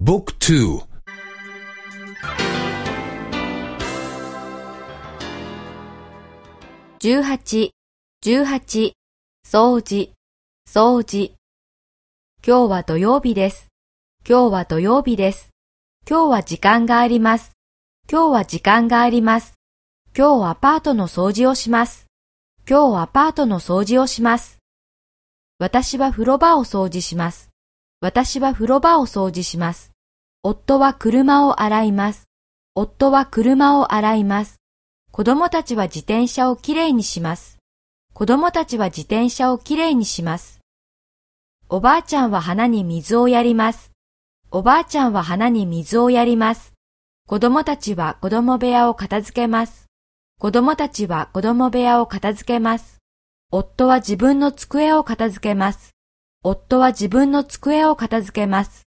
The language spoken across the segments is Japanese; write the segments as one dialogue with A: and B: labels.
A: Book 2
B: 十八、十八、掃除、掃除。今日は土曜日です。今日は土曜日です。今日は時間があります。今日は時間があります。今日アパートの掃除をします。今日アパートの掃除をします。私は風呂場を掃除します。私は風呂場を掃除します。夫は車を洗います。夫は車を洗います。子供たちは自転車をきれいにします。子供たちは自転車をきれいにします。おばあちゃんは花に水をやります。おばあちゃんは花に水をやります。子供たちは子供部屋を片付けます。子供たちは子供部屋を片付けます。夫は自分の机を片付けます。夫は自分の机を片付けます。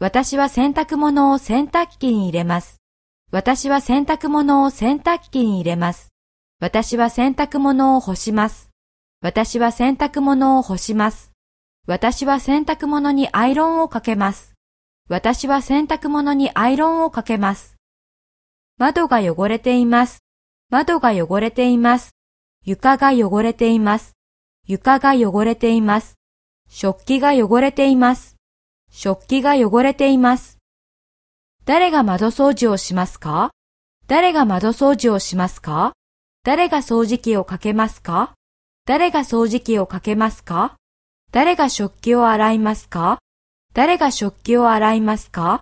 B: 私は洗濯物を洗濯機に入れます。私は洗濯物を洗濯機に入れます。私は洗濯物を干します。私は洗濯物を干します。私は洗濯物にアイロンをかけます。私は洗濯物にアイロンをかけます。窓が汚れています。窓が汚れています。床が汚れています。床が汚れています。食器が汚れています。食器が汚れています。誰が窓掃除をしますか？誰が窓掃除をしますか？誰が掃除機をかけますか？誰が掃除機をかけますか？誰が食器を洗いますか？誰が食器を洗いますか？